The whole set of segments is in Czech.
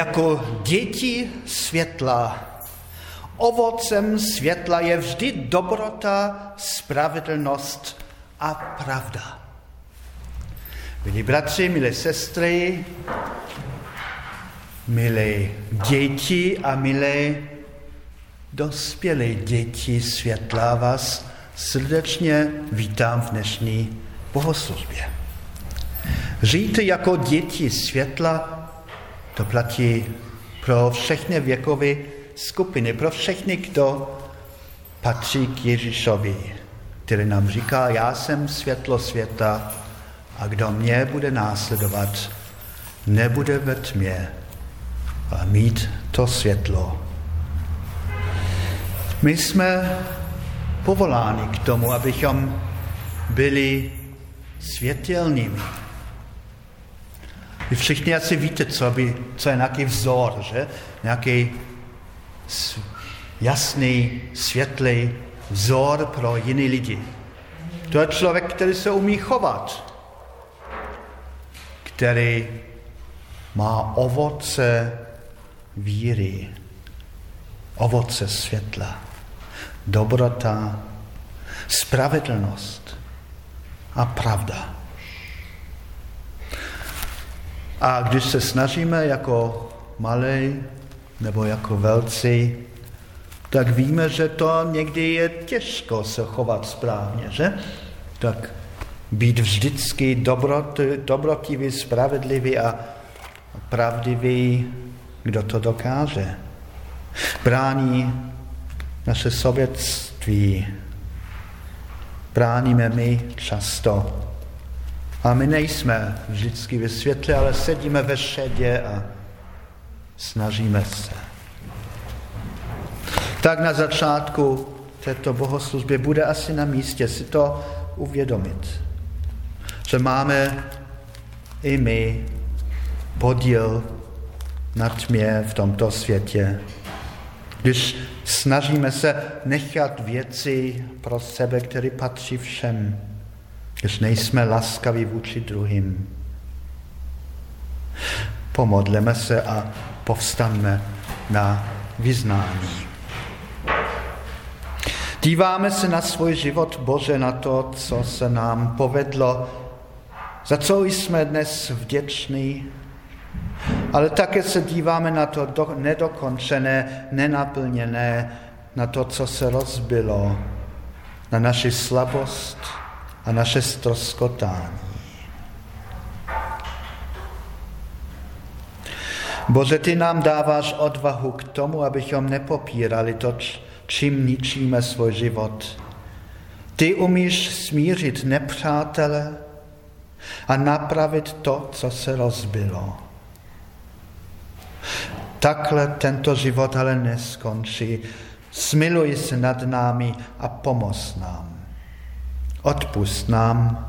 jako děti světla. Ovocem světla je vždy dobrota, spravedlnost a pravda. Milí bratři, milé sestry, milé děti a milé dospělé děti světla vás srdečně vítám v dnešní bohoslužbě. Žijte jako děti světla, to platí pro všechny věkové skupiny, pro všechny, kdo patří k Ježíšovi, který nám říká, já jsem světlo světa a kdo mě bude následovat, nebude ve tmě a mít to světlo. My jsme povoláni k tomu, abychom byli světelnými. Vy všichni asi víte, co, by, co je nějaký vzor, že? Nějaký jasný, světlý vzor pro jiné lidi. To je člověk, který se umí chovat, který má ovoce víry, ovoce světla, dobrota, spravedlnost a pravda. A když se snažíme jako malé nebo jako velcí, tak víme, že to někdy je těžko se chovat správně, že? Tak být vždycky dobrot, dobrotivý, spravedlivý a pravdivý, kdo to dokáže. Brání naše sobětství. Bráníme my často. A my nejsme vždycky ve světle, ale sedíme ve šedě a snažíme se. Tak na začátku této bohoslužby bude asi na místě si to uvědomit, že máme i my podíl na tmě v tomto světě. Když snažíme se nechat věci pro sebe, které patří všem, když nejsme laskaví vůči druhým. Pomodleme se a povstaňme na vyznání. Díváme se na svůj život, Bože, na to, co se nám povedlo, za co jsme dnes vděční, ale také se díváme na to nedokončené, nenaplněné, na to, co se rozbilo, na naši slabost, a naše stroskotání. Bože, ty nám dáváš odvahu k tomu, abychom nepopírali to, čím ničíme svůj život. Ty umíš smířit nepřátele a napravit to, co se rozbilo. Takhle tento život ale neskončí. Smiluj se nad námi a pomoz nám. Odpust nám,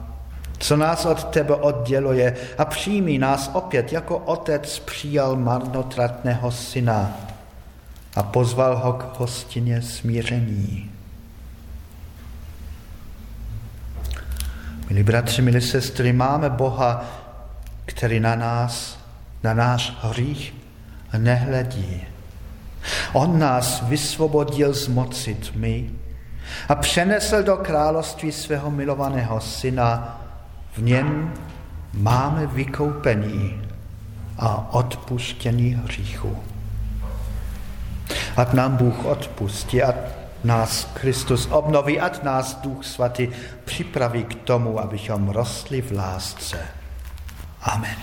co nás od tebe odděluje a přijmi nás opět, jako otec přijal marnotratného syna a pozval ho k hostině smíření. Milí bratři, milí sestry, máme Boha, který na nás, na náš hřích nehledí. On nás vysvobodil z moci tmy, a přenesl do království svého milovaného syna. V něm máme vykoupení a odpuštění hříchu. Ať nám Bůh odpustí, ať nás Kristus obnoví, ať nás Duch Svatý připraví k tomu, abychom rostli v lásce. Amen.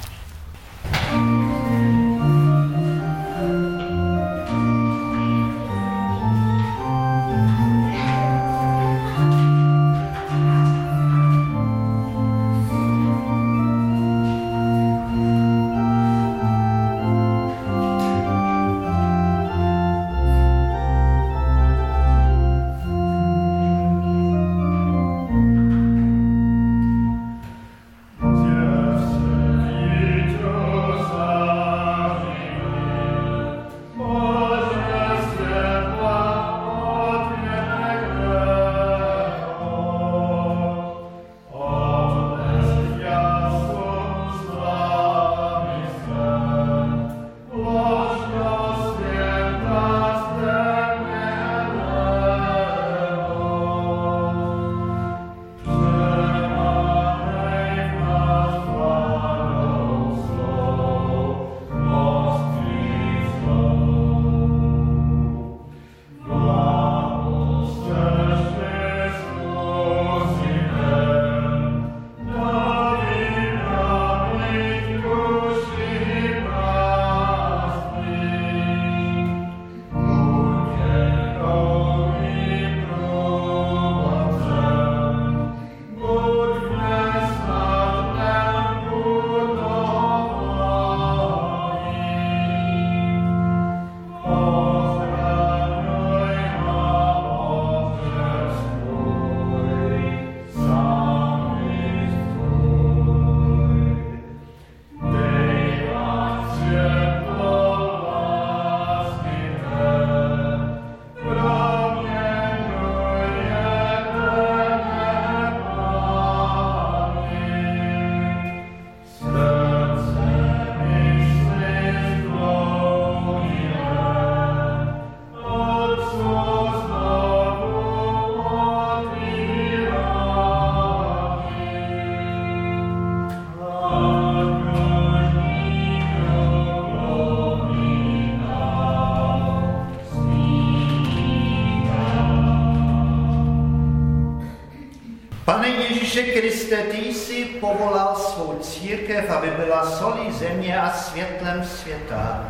Ježíše Kriste, ty jsi povolal svou církev, aby byla solí země a světlem světa.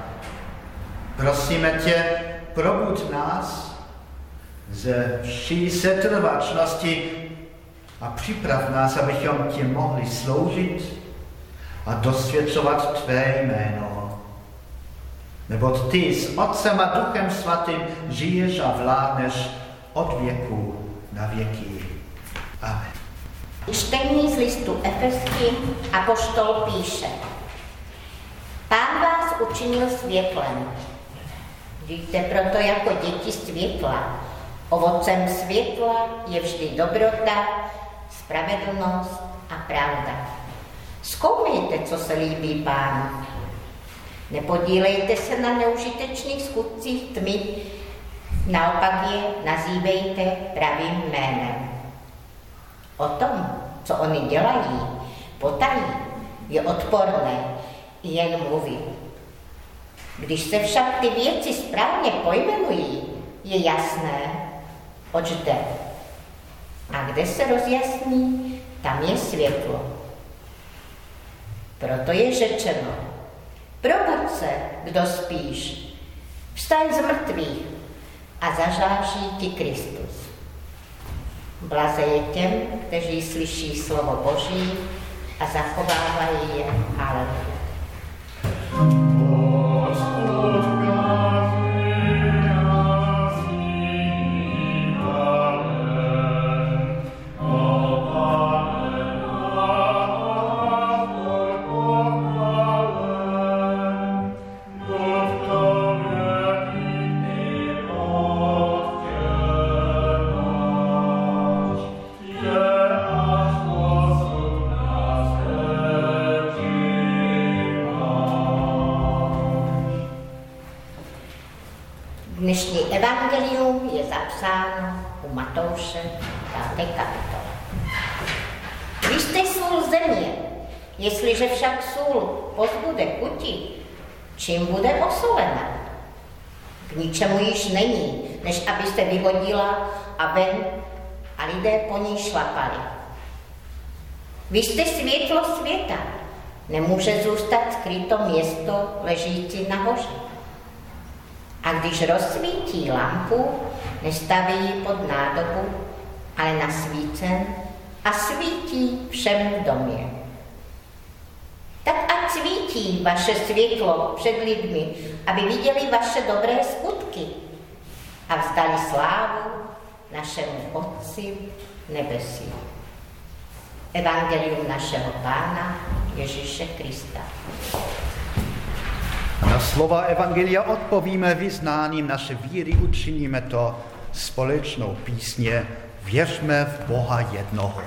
Prosíme tě, probud nás ze vší setrvačnosti a připrav nás, abychom ti mohli sloužit a dosvědčovat tvé jméno. Neboť ty s Otcem a Duchem Svatým žiješ a vládneš od věku na věky. Amen. Čtení z listu Efeským a poštol píše. Pán vás učinil světlem. Žijte proto jako děti světla. Ovocem světla je vždy dobrota, spravedlnost a pravda. Zkoumejte, co se líbí pánu. Nepodílejte se na neužitečných skutcích tmy, naopak je nazývejte pravým jménem. O tom, co oni dělají, potají, je odporné jen mluvit. Když se však ty věci správně pojmenují, je jasné, oč jde. A kde se rozjasní, tam je světlo. Proto je řečeno, probud se, kdo spíš, vstaň z mrtvých a zažáří ti Kristus. Blaze je těm, kteří slyší slovo Boží a zachovávají je. Haleluja. Nemůže zůstat skryto město ležící nahoře. A když rozsvítí lampu, nestaví ji pod nádobu, ale na svícen a svítí všem v domě tak ať svítí vaše světlo před lidmi, aby viděli vaše dobré skutky a vzdali slávu našemu Otci nebesí. Evangelium našeho Pána Ježíše Krista. Na slova Evangelia odpovíme vyznáním naše víry, učiníme to společnou písně Věřme v Boha jednoho.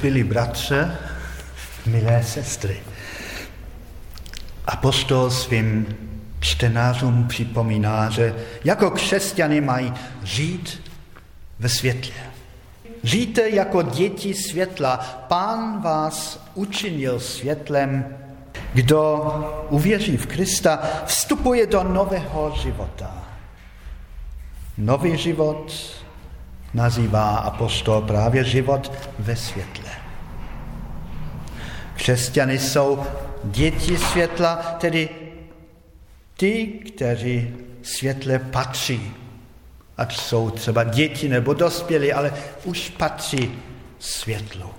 Zbylí bratře, milé sestry, apostol svým čtenářům připomíná, že jako křesťany mají žít ve světle. Žijte jako děti světla. Pán vás učinil světlem. Kdo uvěří v Krista, vstupuje do nového života. Nový život nazývá apostol právě život ve světle. Křesťany jsou děti světla, tedy ty, kteří světle patří. Ať jsou třeba děti nebo dospělí, ale už patří světlu.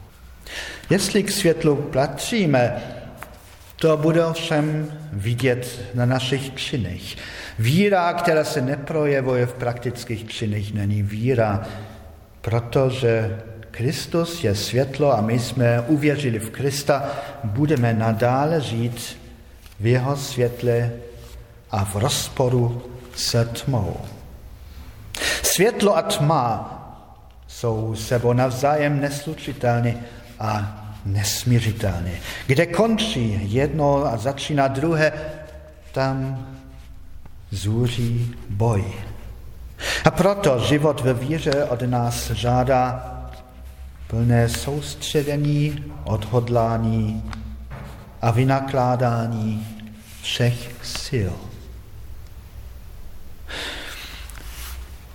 Jestli k světlu patříme, to bude ovšem vidět na našich činech. Víra, která se neprojevuje v praktických činech, není víra, protože Kristus je světlo a my jsme uvěřili v Krista, budeme nadále žít v jeho světle a v rozporu se tmou. Světlo a tma jsou sebou navzájem neslučitelné a nesmířitelné. Kde končí jedno a začíná druhé, tam zůří boj. A proto život ve víře od nás žádá plné soustředění, odhodlání a vynakládání všech sil.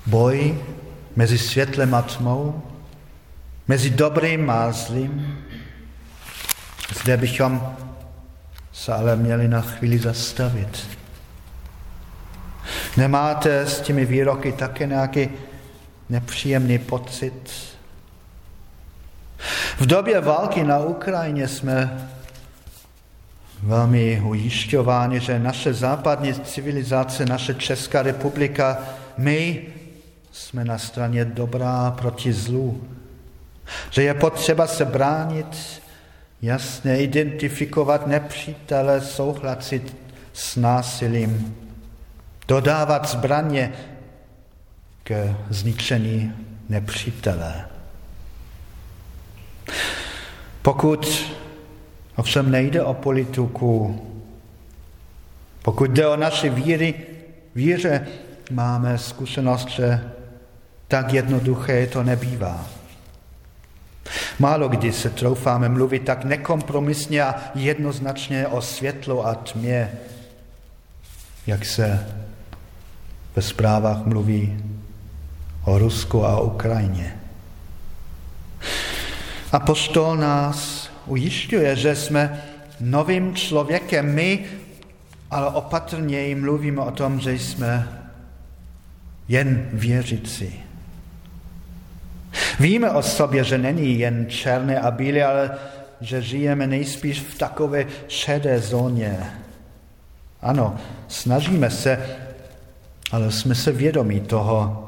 Boj mezi světlem a tmou, mezi dobrým a zlým, zde bychom se ale měli na chvíli zastavit. Nemáte s těmi výroky také nějaký nepříjemný pocit? V době války na Ukrajině jsme velmi ujišťováni, že naše západní civilizace, naše Česká republika, my jsme na straně dobrá proti zlu. Že je potřeba se bránit, jasně identifikovat nepřítele, souhlasit s násilím, dodávat zbraně k zničení nepřítele. Pokud ovšem nejde o politiku, pokud jde o naše víry, víře, máme zkušenost, že tak jednoduché to nebývá. Málo kdy se troufáme mluvit tak nekompromisně a jednoznačně o světlu a tmě, jak se ve zprávách mluví o Rusku a Ukrajině. Apostol nás ujišťuje, že jsme novým člověkem. My ale opatrněji mluvíme o tom, že jsme jen věřící. Víme o sobě, že není jen černé a bílé, ale že žijeme nejspíš v takové šedé zóně. Ano, snažíme se, ale jsme se vědomí toho,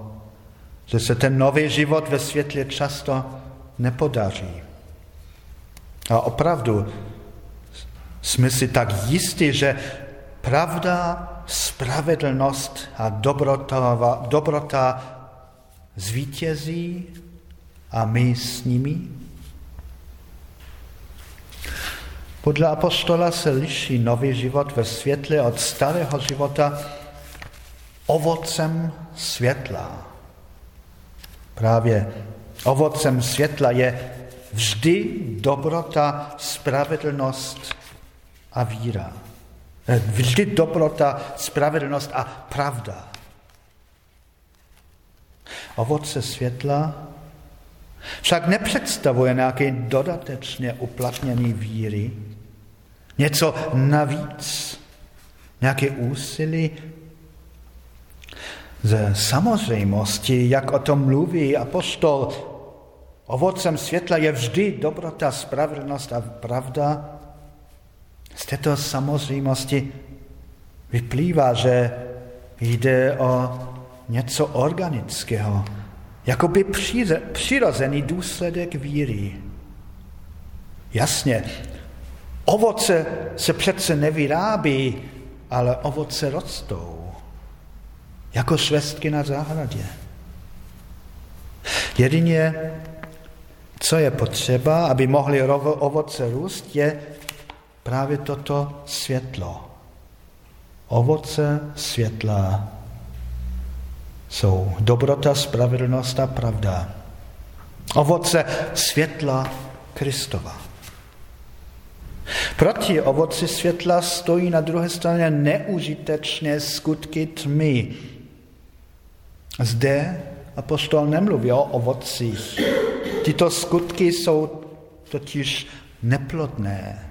že se ten nový život ve světě často nepodaří. A opravdu jsme si tak jistí, že pravda, spravedlnost a dobrota, dobrota zvítězí a my s nimi? Podle apostola se liší nový život ve světle od starého života ovocem světla. Právě ovocem světla je vždy dobrota, spravedlnost a víra. Eh, vždy dobrota, spravedlnost a pravda. Ovoce světla však nepředstavuje nějaké dodatečně uplatnění víry, něco navíc, nějaké úsilí, ze samozřejmosti, jak o tom mluví apostol, ovocem světla je vždy dobrota, spravedlnost a pravda. Z této samozřejmosti vyplývá, že jde o něco organického, jakoby přirozený důsledek víry. Jasně, ovoce se přece nevyrábí, ale ovoce rostou, jako švestky na zahradě. Jedině Co je potřeba, aby mohly ovoce růst, je právě toto světlo. Ovoce světla jsou dobrota, spravedlnost a pravda. Ovoce světla Kristova. Proti ovoci světla stojí na druhé straně neužitečné skutky tmy. Zde apostol nemluví o ovocích. Tyto skutky jsou totiž neplodné.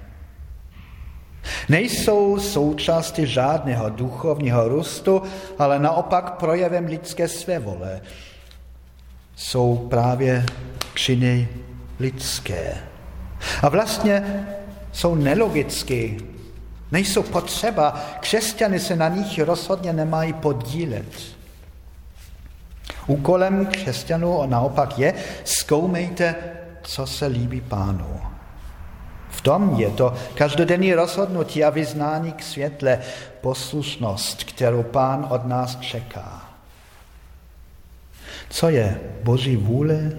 Nejsou součástí žádného duchovního růstu, ale naopak projevem lidské svévole. Jsou právě činy lidské. A vlastně jsou nelogické, nejsou potřeba, křesťany se na nich rozhodně nemají podílet. Úkolem křesťanů naopak je, zkoumejte, co se líbí pánu. V tom je to každodenní rozhodnutí a vyznání k světle, poslušnost, kterou pán od nás čeká. Co je Boží vůle?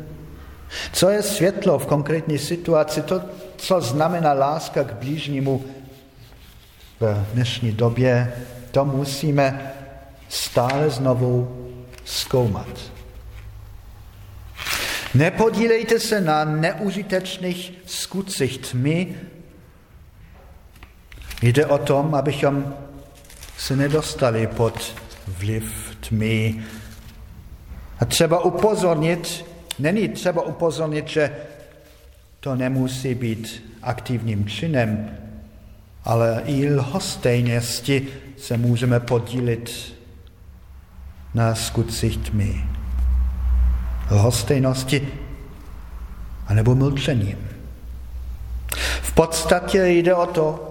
Co je světlo v konkrétní situaci? To, co znamená láska k blížnímu v dnešní době, to musíme stále znovu zkoumat. Nepodílejte se na neužitečných skutcích tmy. Jde o tom, abychom se nedostali pod vliv tmy. A třeba upozornit, není třeba upozornit, že to nemusí být aktivním činem, ale i lhostejnosti se můžeme podílit na skutcích tmy. Lhostejnosti anebo mlčením. V podstatě jde o to,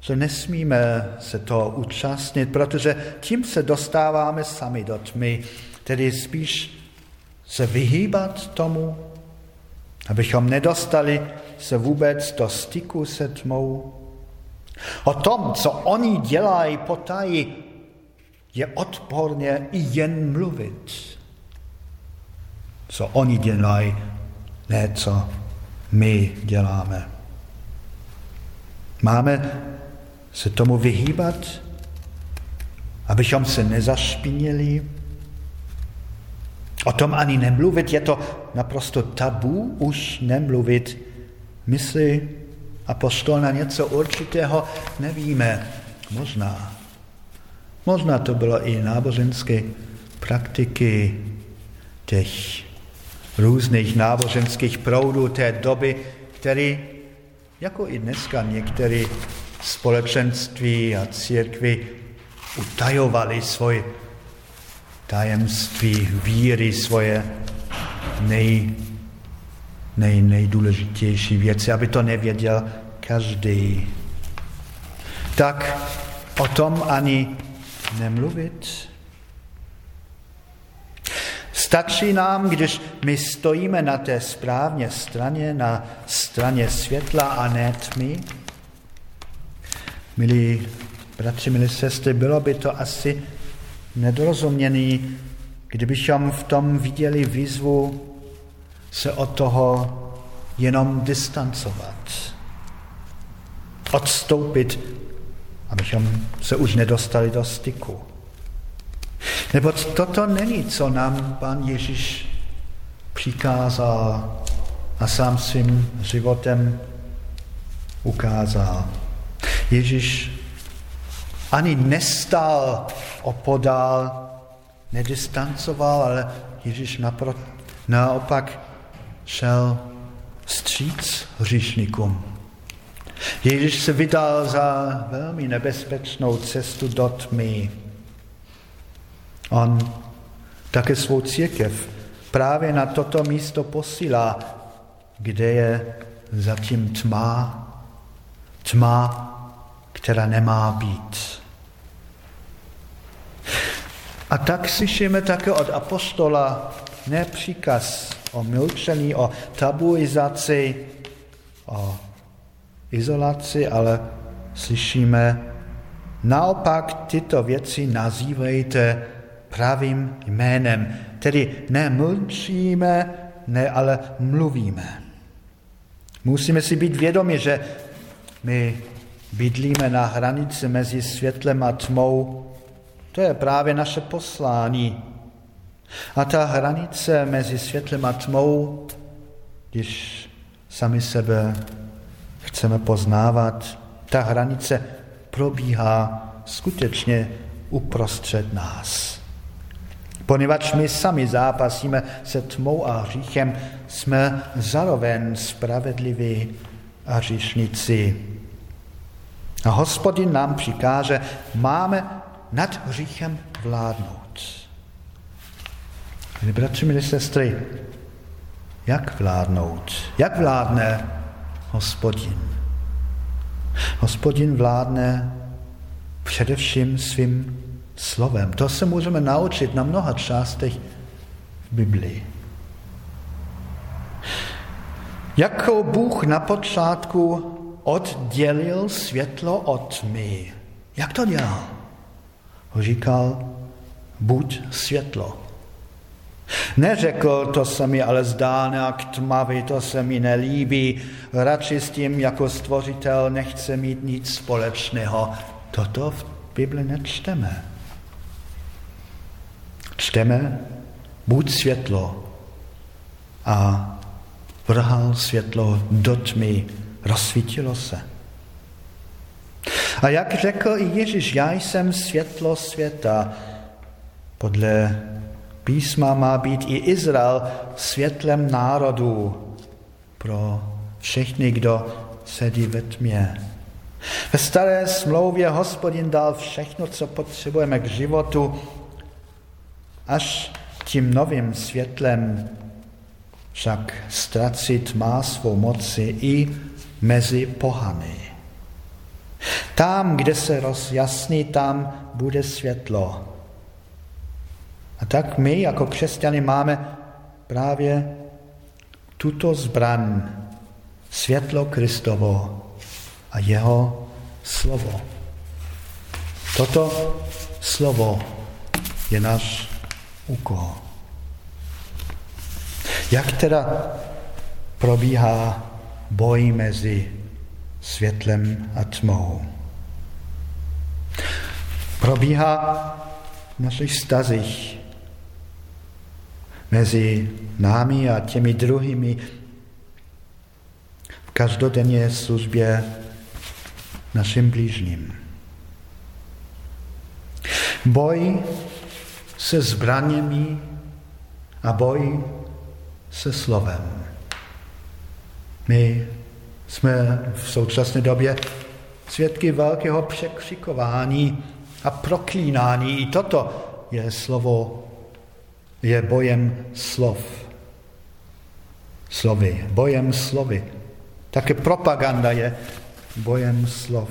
že nesmíme se to účastnit, protože tím se dostáváme sami do tmy, tedy spíš se vyhýbat tomu, abychom nedostali se vůbec do styku se tmou. O tom, co oni dělají potají, je odporně i jen mluvit. Co oni dělají, ne co my děláme. Máme se tomu vyhýbat, abychom se nezašpinili. O tom ani nemluvit, je to naprosto tabu už nemluvit. Myslí apostol na něco určitého, nevíme, možná. Možná to bylo i náboženské praktiky těch různých náboženských proudů té doby, které, jako i dneska některé společenství a církvy utajovali svoje tajemství víry, svoje nej, nej, nejdůležitější věci, aby to nevěděl každý. Tak o tom ani nemluvit. Stačí nám, když my stojíme na té správně straně, na straně světla a ne tmy. Milí bratři, milí sestry, bylo by to asi nedorozuměný, kdybychom v tom viděli výzvu se od toho jenom distancovat, odstoupit abychom se už nedostali do styku. Nebo toto není, co nám pan Ježíš přikázal a sám svým životem ukázal. Ježíš ani nestal opodál, nedistancoval, ale Ježíš naopak šel stříc hříšníkům. Ježíš se vydal za velmi nebezpečnou cestu do tmy. On také svou církev právě na toto místo posílá, kde je zatím tma, tma, která nemá být. A tak slyšíme také od apostola ne příkaz o milčení, o tabuizaci, o izolaci, ale slyšíme, naopak tyto věci nazývejte pravým jménem. Tedy nemlčíme, ne ale mluvíme. Musíme si být vědomi, že my bydlíme na hranici mezi světlem a tmou. To je právě naše poslání. A ta hranice mezi světlem a tmou, když sami sebe chceme poznávat, ta hranice probíhá skutečně uprostřed nás. Poněvadž my sami zápasíme se tmou a hříchem, jsme zároveň spravedliví a hříšníci. A hospodin nám přikáže, máme nad hříchem vládnout. Bratři, milí sestry, jak vládnout? Jak vládne hospodin? Hospodin vládne především svým slovem. To se můžeme naučit na mnoha částech v Biblii. Jako Bůh na počátku oddělil světlo od tmy. Jak to dělal? Říkal, buď světlo. Neřekl, to se mi ale zdá nějak tmavý, to se mi nelíbí, radši s tím jako stvořitel nechce mít nic společného. Toto v Bibli nečteme. Čteme, buď světlo a vrhal světlo do tmy, rozsvítilo se. A jak řekl i Ježíš, já jsem světlo světa. Podle písma má být i Izrael světlem národů pro všechny, kdo sedí ve tmě. Ve staré smlouvě hospodin dal všechno, co potřebujeme k životu, až tím novým světlem však ztracit má svou moci i mezi pohany. Tam, kde se rozjasní, tam bude světlo. A tak my jako křesťany máme právě tuto zbran, světlo Kristovo a jeho slovo. Toto slovo je náš úkol. Jak teda probíhá boj mezi světlem a tmou? Probíhá v našich stazích mezi námi a těmi druhými v každodenně službě našim blížním. Boj se zbraněmi a boj se slovem. My jsme v současné době svědky velkého překřikování a proklínání. I toto je slovo, je bojem slov. Slovy, bojem slovy. Také propaganda je bojem slov.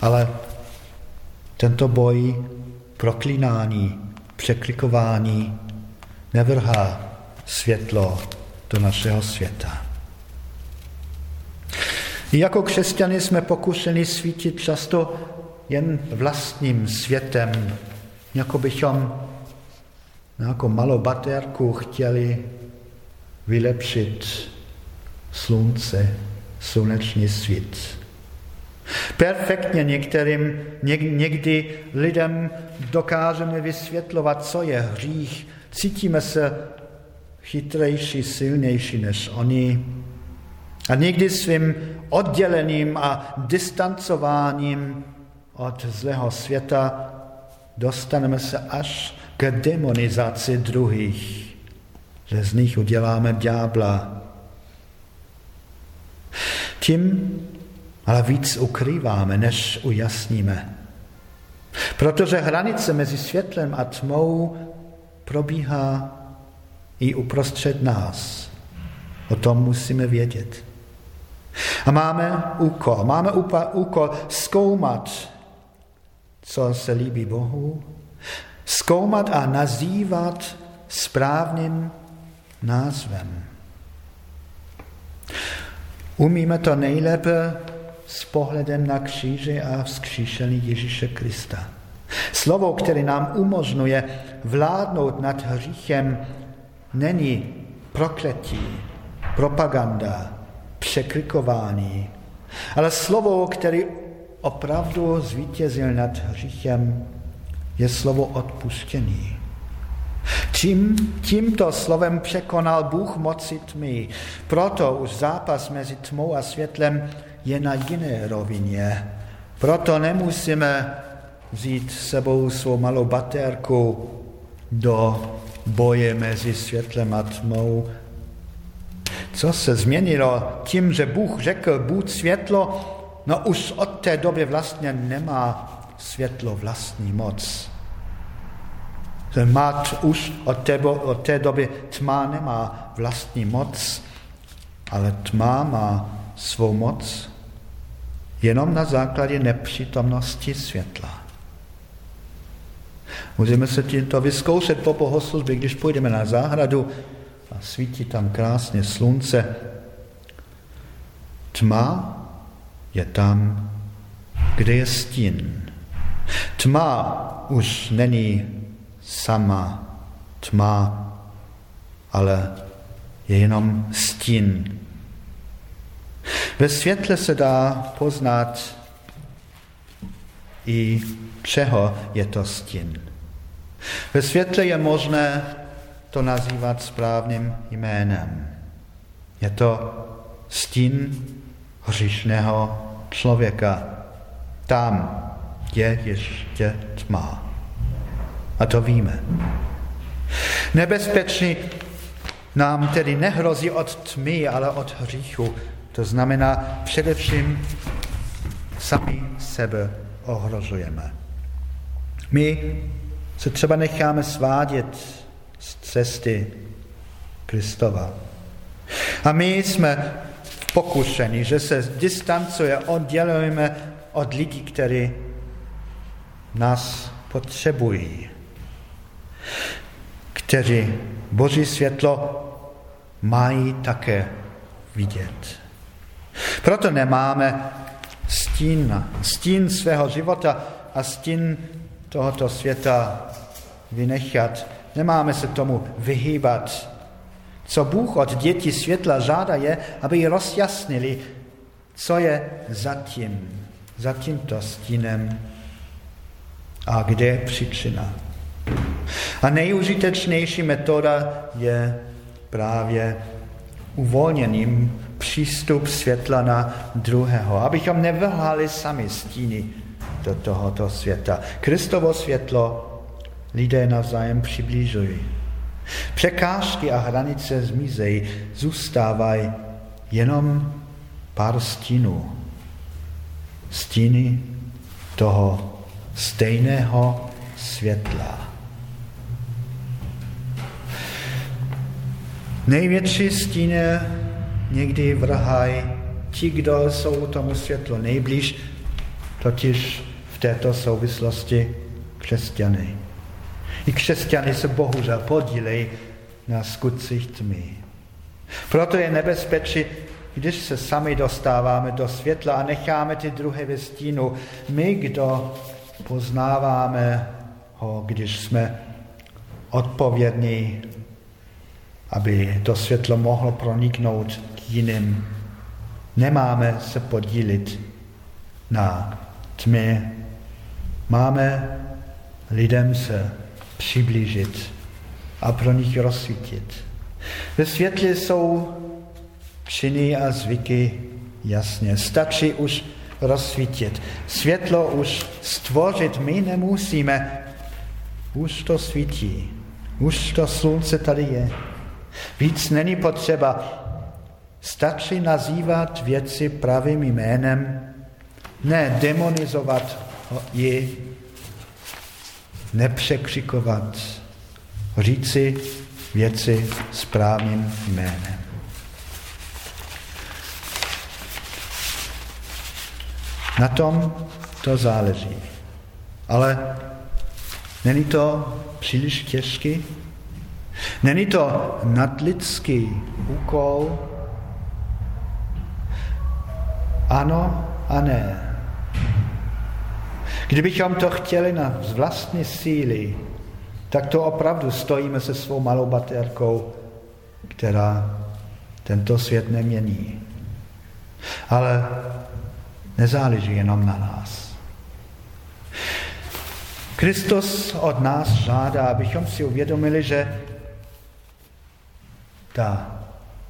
Ale tento boj proklínání, překlikování nevrhá světlo do našeho světa. I jako křesťany jsme pokuseni svítit často jen vlastním světem, jako bychom jako malou baterku chtěli vylepšit slunce, sluneční svít. Perfektně některým, někdy lidem dokážeme vysvětlovat, co je hřích. Cítíme se chytrejší, silnější než oni. A někdy svým oddělením a distancováním od zlého světa dostaneme se až k demonizaci druhých, že z nich uděláme ďábla. Tím ale víc ukrýváme, než ujasníme. Protože hranice mezi světlem a tmou probíhá i uprostřed nás. O tom musíme vědět. A máme úkol, máme úkol zkoumat, co se líbí Bohu, zkoumat a nazývat správným názvem. Umíme to nejlépe s pohledem na kříže a vzkříšený Ježíše Krista. Slovo, které nám umožňuje vládnout nad hříchem není prokletí, propaganda, překrikování, ale slovo, který opravdu zvítězil nad hříchem, je slovo odpuštění. Tím, tímto slovem překonal Bůh moci tmy. Proto už zápas mezi tmou a světlem je na jiné rovině. Proto nemusíme vzít sebou svou malou baterku do boje mezi světlem a tmou. Co se změnilo tím, že Bůh řekl, buď světlo, no už od té doby vlastně nemá světlo vlastní moc. Má už od té, od té doby tma nemá vlastní moc, ale tma má svou moc jenom na základě nepřítomnosti světla. Můžeme se tímto vyzkoušet po bohoslužbě, když půjdeme na zahradu a svítí tam krásně slunce. Tma je tam, kde je stín. Tma už není sama tma, ale je jenom stín. Ve světle se dá poznat i čeho je to stín. Ve světle je možné to nazývat správným jménem. Je to stín hříšného člověka. Tam je ještě tma. A to víme. Nebezpečí nám tedy nehrozí od tmy, ale od hříchu. To znamená především sami sebe ohrožujeme. My se třeba necháme svádět z cesty Kristova. A my jsme pokušeni, že se distancuje, oddělujeme od lidí, kteří nás potřebují, kteří Boží světlo mají také vidět. Proto nemáme stín, stín svého života a stín tohoto světa vynechat. Nemáme se tomu vyhýbat. Co Bůh od dětí světla žádá je, aby ji rozjasnili, co je zatím, za tímto stínem a kde je příčina. A nejužitečnější metoda je právě uvolněným přístup světla na druhého, abychom nevlhali sami stíny do tohoto světa. Kristovo světlo lidé navzájem přiblížují. Překážky a hranice zmizejí, zůstávají jenom pár stínů. Stíny toho stejného světla. Největší stíny někdy vrhají ti, kdo jsou tomu světlu nejblíž, totiž v této souvislosti křesťany. I křesťany se bohužel podílejí na skutcích tmy. Proto je nebezpečí, když se sami dostáváme do světla a necháme ty druhé ve stínu. My, kdo poznáváme ho, když jsme odpovědní, aby to světlo mohlo proniknout k jiným. Nemáme se podílit na tmě. Máme lidem se přiblížit a pro nich rozsvítit. Ve světle jsou činy a zvyky jasně. Stačí už rozsvítit. Světlo už stvořit my nemusíme. Už to svítí. Už to slunce tady je. Víc není potřeba. Stačí nazývat věci pravým jménem, ne demonizovat ji, nepřekřikovat, říci věci správným jménem. Na tom to záleží. Ale není to příliš těžký? Není to nadlidský úkol? Ano a ne. Kdybychom to chtěli na vlastní síly, tak to opravdu stojíme se svou malou baterkou která tento svět nemění. Ale nezáleží jenom na nás. Kristus od nás žádá, abychom si uvědomili, že ta,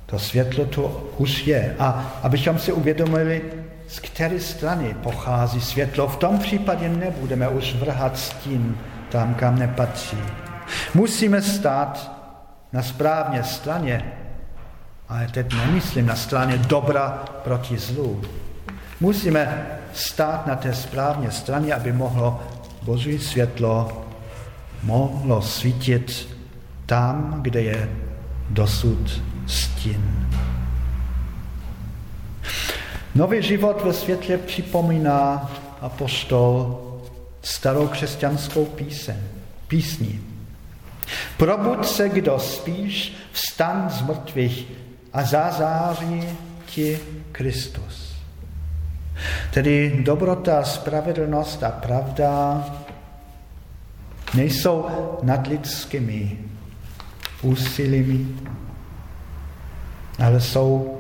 to světlo tu už je. A abychom si uvědomili, z které strany pochází světlo. V tom případě nebudeme už vrhat stín tam, kam nepatří. Musíme stát na správné straně, ale teď nemyslím na straně dobra proti zlu. Musíme stát na té správné straně, aby mohlo Boží světlo mohlo svítit tam, kde je dosud stín. Nový život ve světě připomíná apostol starou křesťanskou píseň, písní. Probud se, kdo spíš, vstan z mrtvých a zazáří ti Kristus. Tedy dobrota, spravedlnost a pravda nejsou nadlidskými úsilími, ale jsou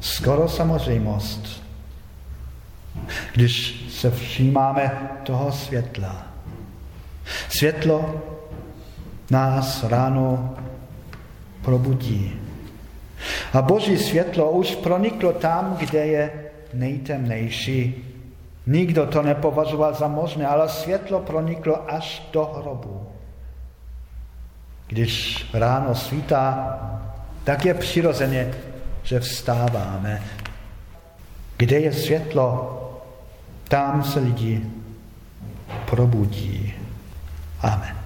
skoro samozřejmost, když se všímáme toho světla. Světlo nás ráno probudí. A boží světlo už proniklo tam, kde je nejtemnější. Nikdo to nepovažoval za možné, ale světlo proniklo až do hrobu. Když ráno svítá, tak je přirozeně, že vstáváme. Kde je světlo, tam se lidi probudí. Amen.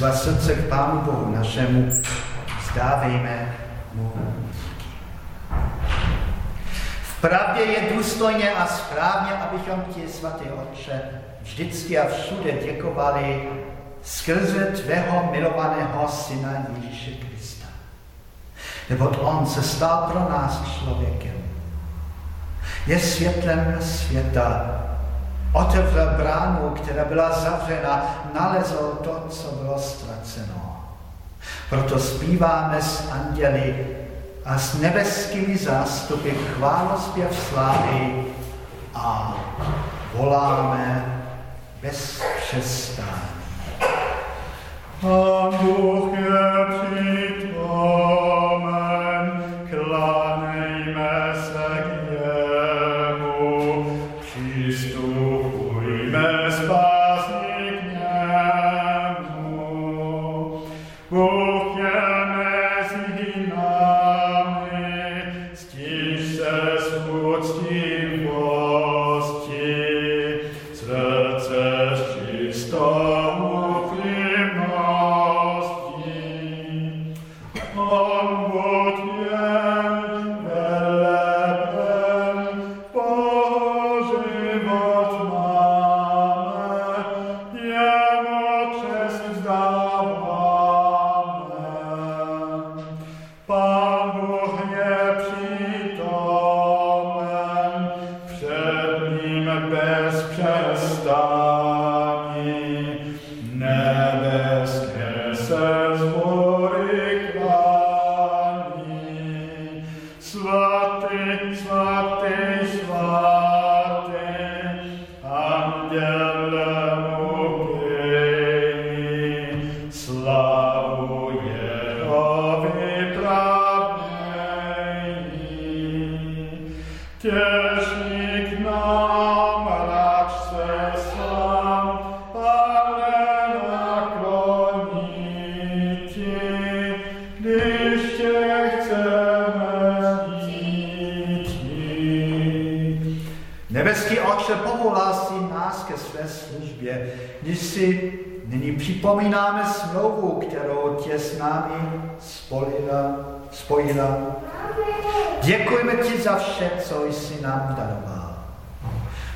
Svá srdce k Pánu Bohu našemu, zdávejme mu. V pravdě je důstojně a správně, abychom ti, svatý Otče, vždycky a všude děkovali skrze tvého milovaného syna Ježíše Krista. Neboť on se stal pro nás člověkem. Je světlem světa, otevřel bránu, která byla zavřena, nalezl to, co bylo ztraceno. Proto zpíváme s anděli a s nebeskými zástupy chválospěv slávy a voláme bez přestání. Pán Bůh je přítomen, vše, co jsi nám daroval.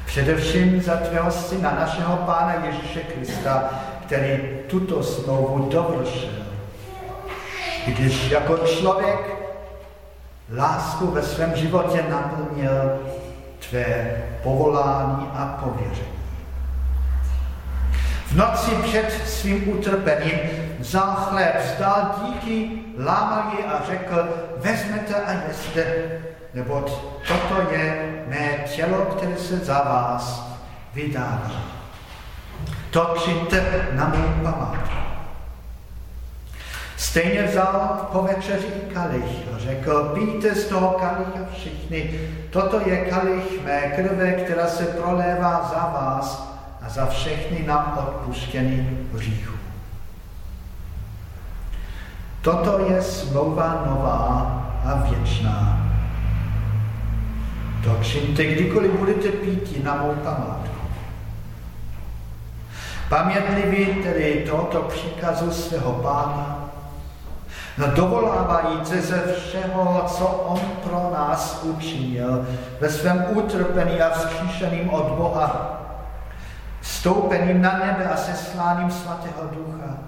Především za tvého syna, našeho Pána Ježíše Krista, který tuto smlouvu dovršil. Když jako člověk lásku ve svém životě naplnil tvé povolání a pověření. V noci před svým utrpením vzal chléb, vzdal díky, lámal ji a řekl, vezmete a jeste, neboť toto je mé tělo, které se za vás vydává. To čiňte na mou památku. Stejně vzal po večeři kalich a řekl, pijte z toho kalicha všichni, toto je kalich mé krve, která se prolévá za vás a za všechny na odpuštění hříchů. Toto je smlouva nová a věčná. To čiňte, kdykoliv budete pít na mou památku. Pamětliví tedy tohoto příkazu svého pána, no dovolávající ze všeho, co on pro nás učinil ve svém utrpení a vzkříšeným od Boha, stoupením na nebe a sesláním svatého ducha,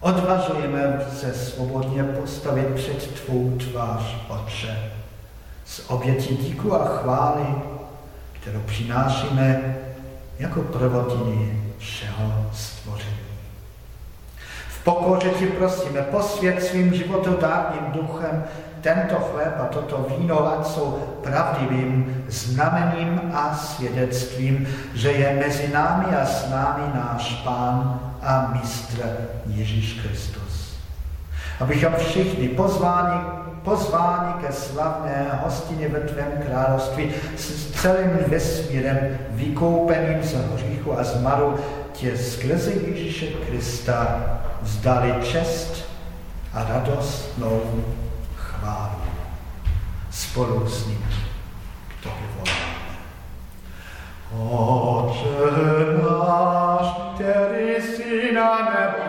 odvažujeme se svobodně postavit před tvou tvář, Otče, s obětí díku a chvály, kterou přinášíme jako prvotiny všeho stvoření. V pokoře ti prosíme, posvět svým životodárným duchem tento chleb a toto víno, jsou pravdivým znamením a svědectvím, že je mezi námi a s námi náš Pán a mistr Ježíš Kristus. Abychom všichni pozváni, pozváni ke slavné hostině ve tvém království s celým vesmírem vykoupeným z hříchu a zmaru tě skrze Ježíše Krista vzdali čest a radostnou chválu. Spolu s ním k tobě voláme. Oče náš, který jsi na nebo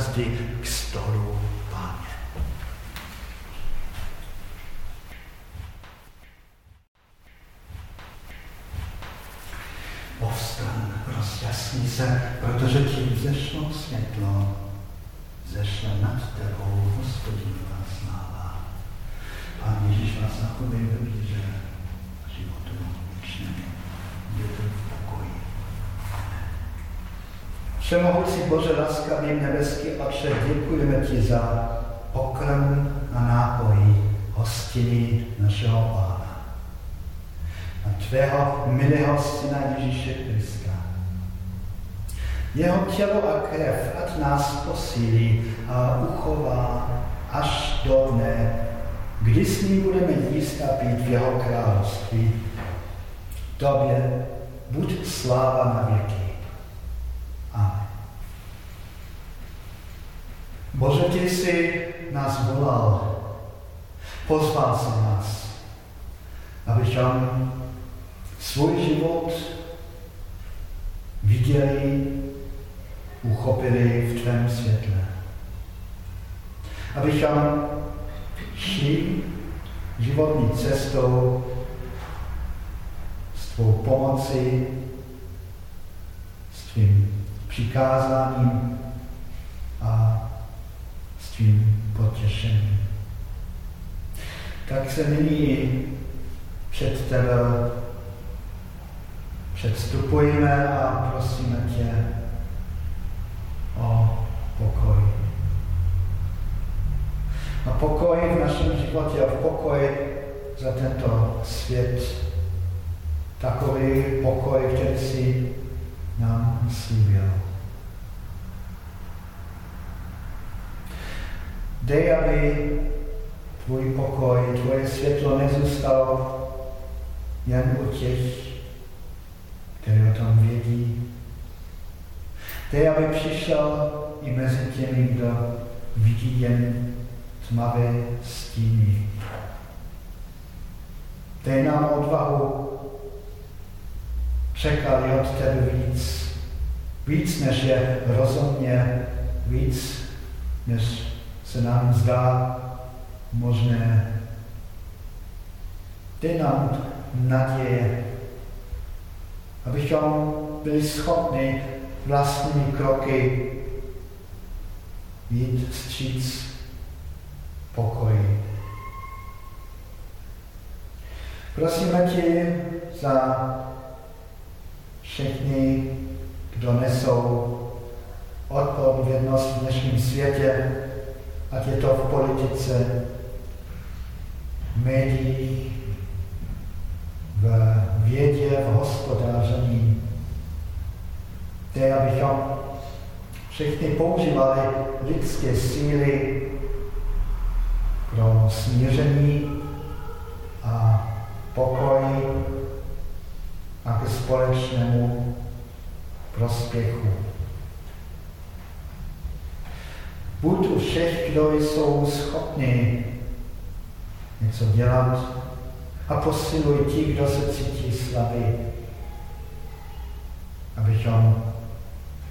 zdi k stolu páně. Povstan, rozjasní se, protože ti vzešlo světlo, zešle nad tebou hospodinová sláva. Pán Ježíš vás zachovej ve že životu věčnému. Všemohoucí Bože, laskavý nebeský Otče, děkujeme ti za pokrm a nápoj hostiny našeho Pána. A tvého milého syna Ježíše Krista. Jeho tělo a krev, ať nás posílí a uchová až do dne, kdy s ním budeme jíst a pít v jeho království. Tobě buď sláva na věky. Bože, ty jsi nás volal, pozval si nás, abychom svůj život viděli, uchopili v tvém světle. Abychom šli životní cestou s tvou pomocí, s tvým přikázáním a svým potěšením. Tak se nyní před tebe předstupujeme a prosíme tě o pokoj. A pokoj v našem životě a v pokoj za tento svět. Takový pokoj, který si nám slíbil. Dej, aby tvůj pokoj, tvoje světlo nezůstalo jen u těch, kteří o tom vědí. Dej, aby přišel i mezi těmi, kdo vidí jen tmavé stíny. Dej nám odvahu čekat od tebe víc. Víc, než je rozumně, víc, než se nám zdá možné. Dej nám naděje, abychom byli schopni vlastními kroky jít stříc pokoji. Prosíme tě za všechny, kdo nesou odpovědnost v dnešním světě, ať je to v politice, v médiích, v vědě, v hospodáření. Jde, abychom všechny používali lidské síly pro smíření a pokoj a ke společnému prospěchu. Buď u všech, kdo jsou schopni něco dělat a posiluj ti, kdo se cítí slabý, abychom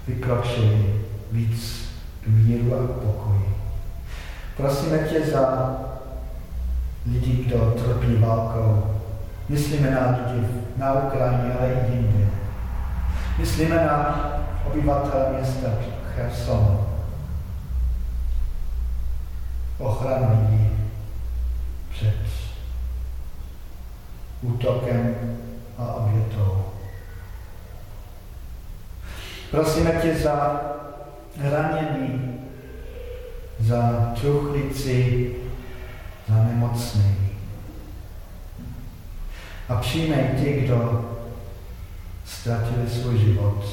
vykročili víc k míru a pokoji. Prosíme tě za lidi, kdo trpí válkou, Myslíme na lidi na Ukrajině, ale i jinde. Myslíme na obyvatele města Ochranují před útokem a obětou. Prosíme tě za ranění, za truchlici, za nemocný. A přijmej ti, kdo ztratili svůj život.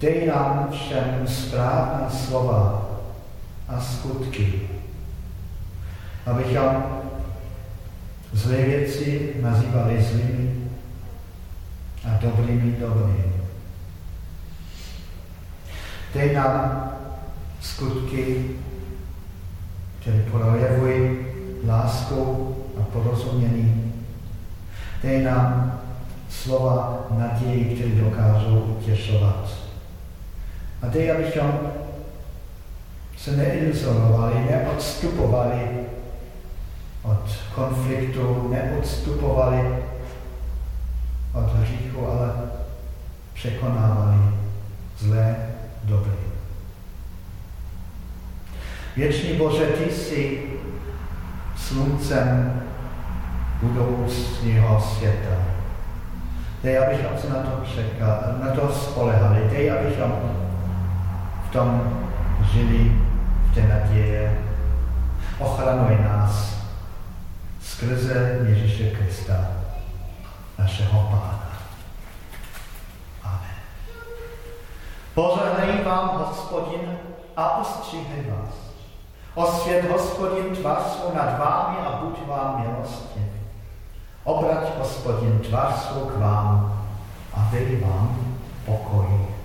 Dej nám všem správná slova a skutky, abychom zlé věci nazývali zlými a dobrými dobrými. Dej nám skutky, které projevují lásku a porozumění. Dej nám slova naději, které dokážou utěšovat. A dej, abychom se neizolovali, neodstupovali od konfliktu, neodstupovali od hříchu, ale překonávali zlé dobré. Věčný Bože, ty jsi sluncem budoucího světa. Dej, abychom se na to čekali, na to spolehali. Dej, abychom v tom žili, té naděje. Ochranuj nás skrze Ježíše Krista, našeho Pána. Amen. Požehnej vám, hospodin, a ostříhej vás. Osvět hospodin tvář svou nad vámi a buď vám milostiv. Obrať hospodin tvář svou k vám a dej vám pokoj.